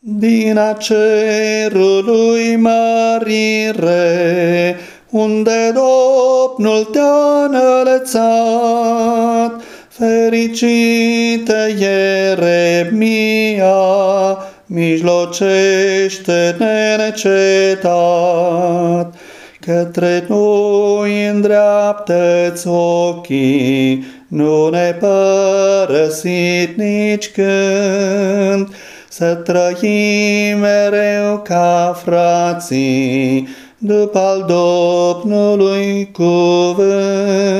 Din cerului mărire, unde Domnul te-a înălțat, fericită Ieremia, mijlocește nenecetat. Către noi îndreaptă-ți ochii, nu ne părăsit nici când, să trăim mereu ca frații, după al Domnului cuvânt.